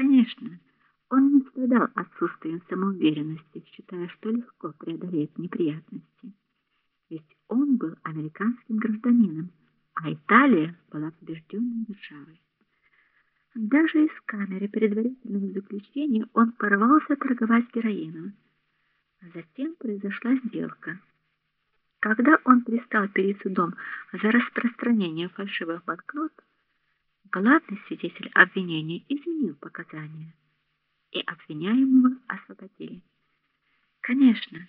Конечно, он не страдал отсутствием самоуверенности, считая, что легко преодолеет неприятности. Ведь он был американским гражданином, а Италия была побежденной державой. Даже из камеры предварительного заключения он порвался торговать героином. Затем произошла сделка. Когда он пристал перед судом за распространение фальшивых банкнот, главный свидетель обвинения изменил показания, и обвиняемого освободили. Конечно,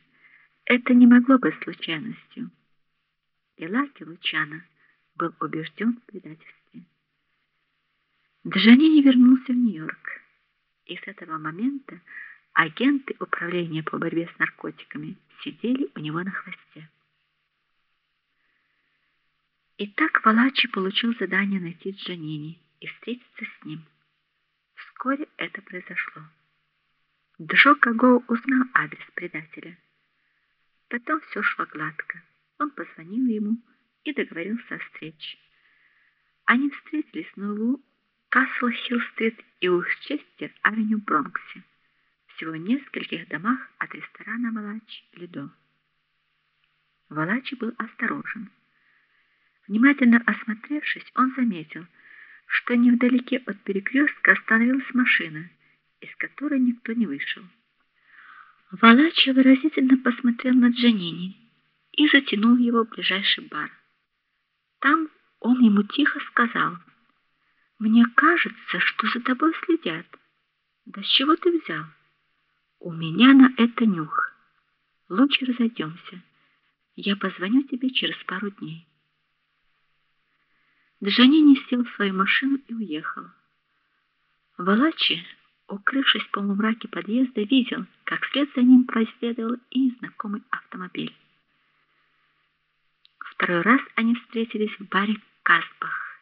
это не могло быть случайностью. И Лаки Лучано был убежден в предательстве. Джанини вернулся в Нью-Йорк, и с этого момента агенты управления по борьбе с наркотиками сидели у него на хвосте. Итак, Валачи получил задание найти Джанини и встретиться с ним. Вскоре это произошло. Джо Каго узнал адрес предателя. Потом все шло гладко. Он позвонил ему и договорился о встрече. Они встретились на углу Касл-Хилл-стрит и Уэстчестер-авеню Бронксе, всего в нескольких домах от ресторана Валачи Лидо. Валачи был осторожен. Внимательно осмотревшись, он заметил, что невдалеке от перекрестка остановилась машина, из которой никто не вышел. Валачи выразительно посмотрел на Джанини и затянул его в ближайший бар. Там он ему тихо сказал: "Мне кажется, что за тобой следят. Да с чего ты взял? У меня на это нюх. Лучше разойдемся. Я позвоню тебе через пару дней". Джанини сел в свою машину и уехал. Валачи укрывшись в полумраке подъезда, видел, как вслед за ним проследовал и незнакомый автомобиль. Второй раз они встретились в баре Каспах.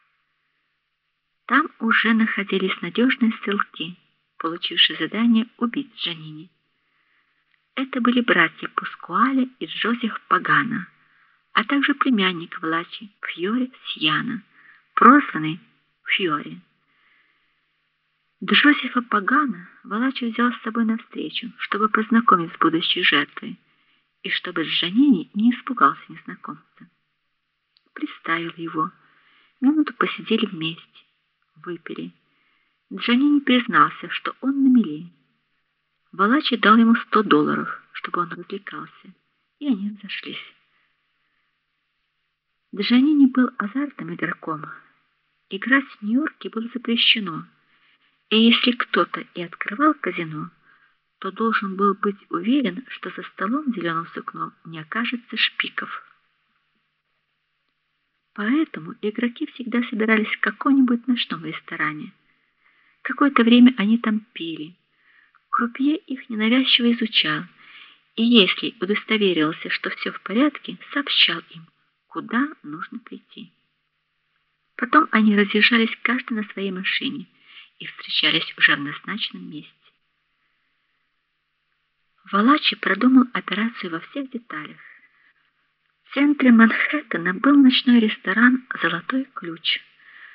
Там уже находились надежные стрелки, получившие задание убить Джанини. Это были братья Пускуале и Джозеф Пагана, а также племянник Влачи Фьоре Сьяна, прозванный Фьоре. Джозефа Пагана Валачи взял с собой на встречу, чтобы познакомить с будущей жертвой, и чтобы Джанини не испугался незнакомца. Представил его. Минуту посидели вместе, выпили. Джанини признался, что он на мели. Валачи дал ему сто долларов, чтобы он развлекался, и они разошлись. Джанини был азартным игроком. Играть в Нью-Йорке было запрещено. И если кто-то и открывал казино, то должен был быть уверен, что за столом зеленым сукном не окажется шпиков. Поэтому игроки всегда собирались в каком-нибудь ночном ресторане. Какое-то время они там пили. Крупье их ненавязчиво изучал, и если удостоверился, что все в порядке, сообщал им, куда нужно прийти. Потом они разъезжались каждый на своей машине и встречались уже в назначенном месте. Валачи продумал операцию во всех деталях. В центре Манхэттена был ночной ресторан Золотой ключ,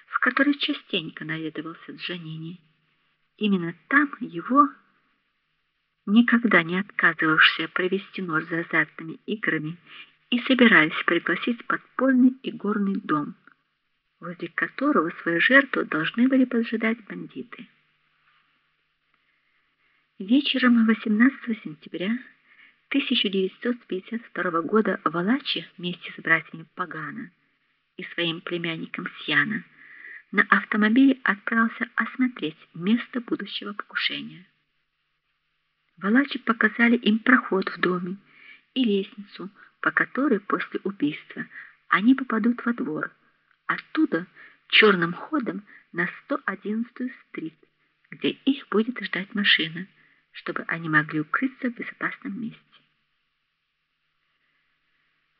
в который частенько наведывался Джанини. Именно там его никогда не отказывавшийся провести ночь за азартными играми и собирались пригласить подпольный и горный дом возле которого свою жертву должны были поджидать бандиты. Вечером 18 сентября 1952 года Валачи вместе с братьями Пагана и своим племянником Сьяна на автомобиле отправился осмотреть место будущего покушения. Валачи показали им проход в доме и лестницу, по которой после убийства они попадут во двор оттуда черным ходом на 111-ю стрит, где их будет ждать машина, чтобы они могли укрыться в безопасном месте.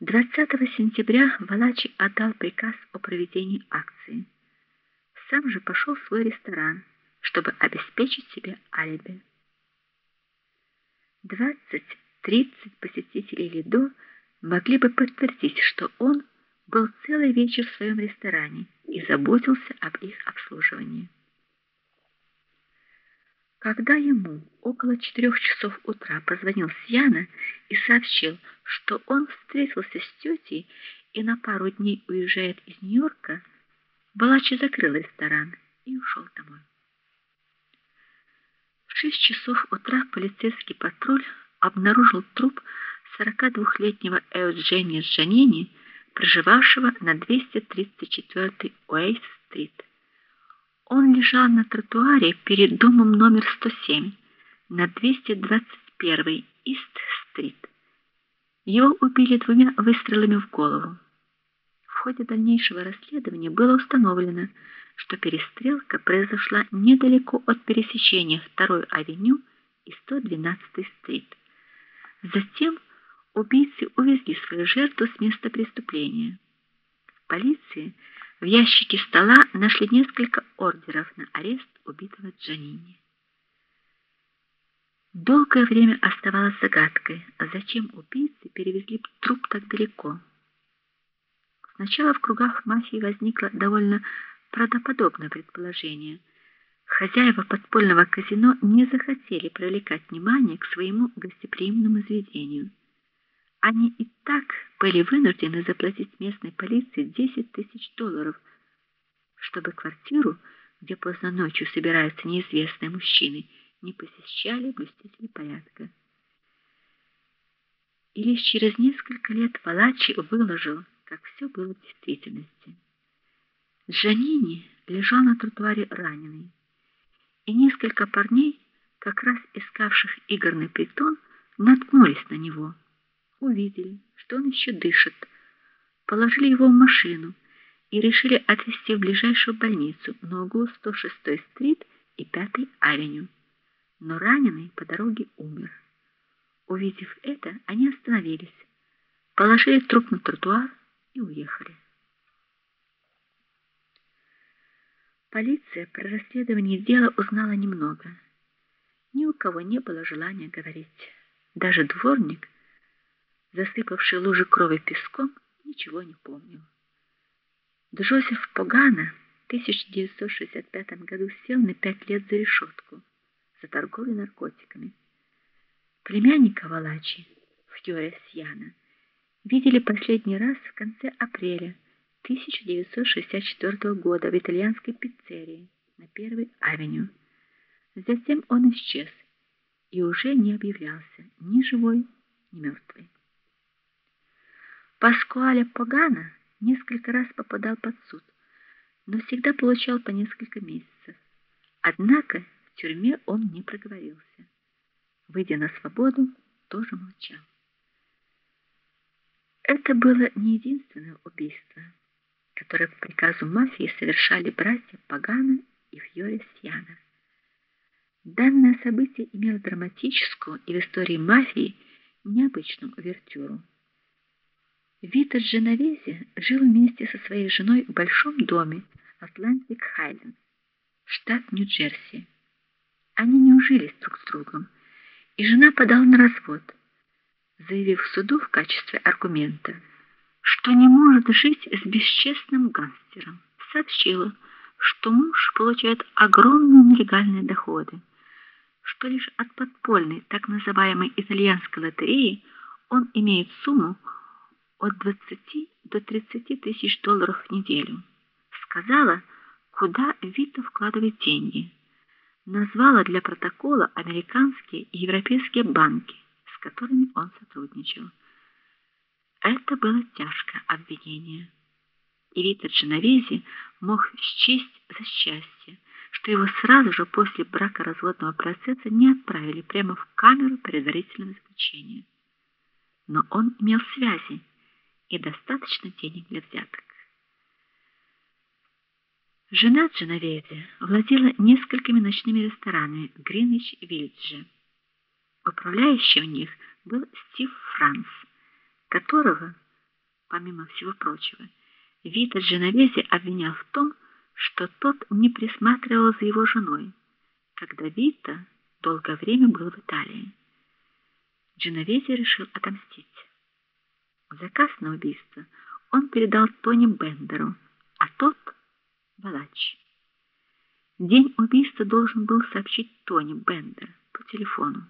20 сентября Валачи отдал приказ о проведении акции. Сам же пошел в свой ресторан, чтобы обеспечить себе алиби. 20-30 посетителей Лидо могли бы подтвердить, что он был целый вечер в своем ресторане и заботился об их обслуживании. Когда ему около четырех часов утра позвонил Сьяна и сообщил, что он встретился с тетей и на пару дней уезжает из Нью-Йорка, Балачи закрыл ресторан и ушел домой. В шесть часов утра полицейский патруль обнаружил труп 42-летнего Эуджения Джанини, проживавшего на 234-й Уэйс-стрит. Он лежал на тротуаре перед домом номер 107 на 221-й Ист-стрит. Его убили двумя выстрелами в голову. В ходе дальнейшего расследования было установлено, что перестрелка произошла недалеко от пересечения 2-й авеню и 112-й стрит. Затем убийцы увезли свою жертву с места преступления. В полиции в ящике стола нашли несколько ордеров на арест убитого Джанини. Долгое время оставалось загадкой, зачем убийцы перевезли труп так далеко. Сначала в кругах мафии возникло довольно правдоподобное предположение. Хозяева подпольного казино не захотели привлекать внимание к своему гостеприимному заведению. Они и так были вынуждены заплатить местной полиции 10 тысяч долларов, чтобы квартиру, где поздно ночью собираются неизвестные мужчины, не посещали блюстители порядка. И лишь через несколько лет Палачи выложил, как все было в действительности. Джанини лежал на тротуаре раненый, и несколько парней, как раз искавших игорный притон, наткнулись на него увидели, что он еще дышит, положили его в машину и решили отвезти в ближайшую больницу на углу 106-й стрит и 5-й авеню. Но раненый по дороге умер. Увидев это, они остановились, положили труп на тротуар и уехали. Полиция про расследование дела узнала немного. Ни у кого не было желания говорить. Даже дворник засыпавший лужи крови песком, ничего не помнил. Джозеф Погана в 1965 году сел на пять лет за решетку за торговлю наркотиками. Племянника Валачи, Фьоре Сьяна, видели последний раз в конце апреля 1964 года в итальянской пиццерии на Первой авеню. Затем он исчез и уже не объявлялся ни живой, ни мертвый. Паскуале Погана несколько раз попадал под суд, но всегда получал по несколько месяцев. Однако в тюрьме он не проговорился. Выйдя на свободу, тоже молчал. Это было не единственное убийство, которое по приказу мафии совершали братья Пагана и Фьоре Сьяна. Данное событие имело драматическую и в истории мафии необычную увертюру. Вита Дженовези жил вместе со своей женой в большом доме Атлантик Хайлендс, штат Нью-Джерси. Они не ужились друг с другом, и жена подала на развод, заявив суду в качестве аргумента, что не может жить с бесчестным гангстером. Сообщила, что муж получает огромные нелегальные доходы, что лишь от подпольной так называемой итальянской лотереи он имеет сумму от 20 до 30 тысяч долларов в неделю. Сказала, куда Вита вкладывает деньги. Назвала для протокола американские и европейские банки, с которыми он сотрудничал. Это было тяжкое обвинение. И Вита Дженовези мог счесть за счастье, что его сразу же после бракоразводного процесса не отправили прямо в камеру предварительного заключения. Но он имел связи и достаточно денег для взяток. Жена Дженовезе владела несколькими ночными ресторанами в Гринвич-Виллидже. Управляющий у них был Стив Франс, которого, помимо всего прочего, Вита Дженовезе обвинял в том, что тот не присматривал за его женой, когда Вита долгое время был в Италии. Дженовезе решил отомстить. Заказ на убийство он передал Тони Бендеру, а тот Балач. день убийства должен был сообщить Тони Бендер по телефону.